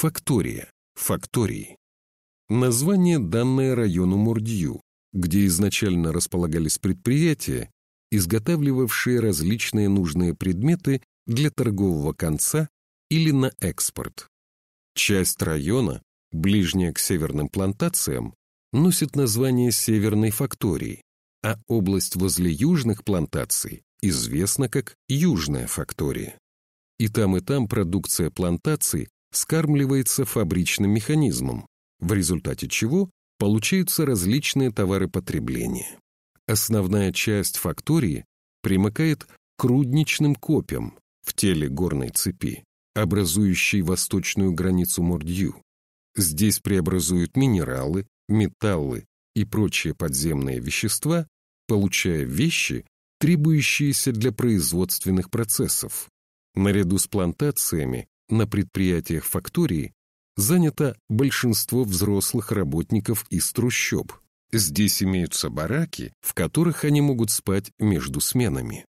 Фактория, фактории. Название, данное району Мурдью, где изначально располагались предприятия, изготавливавшие различные нужные предметы для торгового конца или на экспорт. Часть района, ближняя к северным плантациям, носит название Северной фактории, а область возле южных плантаций известна как Южная фактория. И там, и там продукция плантаций скармливается фабричным механизмом, в результате чего получаются различные товары потребления. Основная часть фактории примыкает к рудничным копьям в теле горной цепи, образующей восточную границу Мордью. Здесь преобразуют минералы, металлы и прочие подземные вещества, получая вещи, требующиеся для производственных процессов. Наряду с плантациями на предприятиях фактории занято большинство взрослых работников из трущоб. Здесь имеются бараки, в которых они могут спать между сменами.